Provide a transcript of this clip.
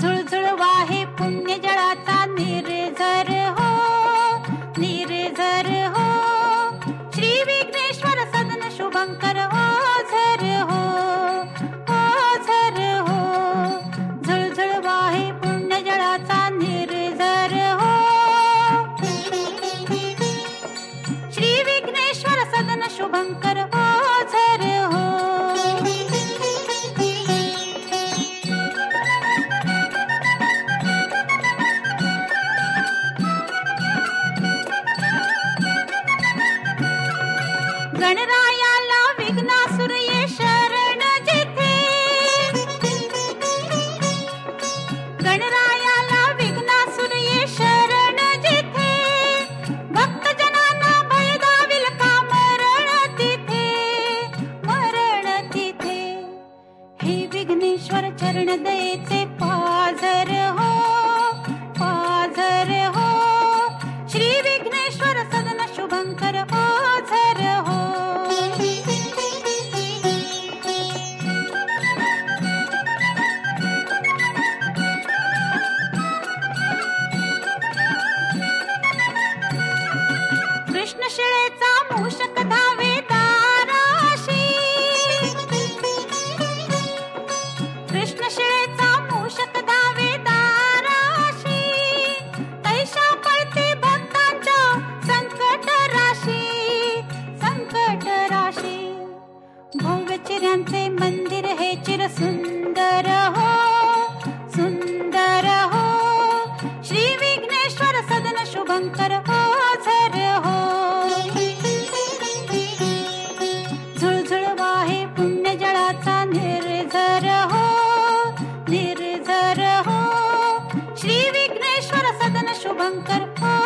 झुळझुळ वाहे पुण्य जळाचा निर्झर हो निर्झर हो. श्री विघ्नेश्वर सदन शुभंकर हो झर हो, हो ओ हो. झुळझुळ वाहे पुण्य जळाचा निर्झर हो. श्री विघ्नेश्वर सदन शुभंकर विघ्नेश्वर चरण दयेचे पाझर हो पाझर हो. श्री विघ्नेश्वर सदन शुभंकर पाझर हो. कृष्ण शिळेचा मूषक सदन शुभंकर ओझर हो. झुळझुळ वाहे पुण्य जळाचा निर्झर हो. निर्झर हो. श्री विघ्नेश्वर सदन शुभंकर हो.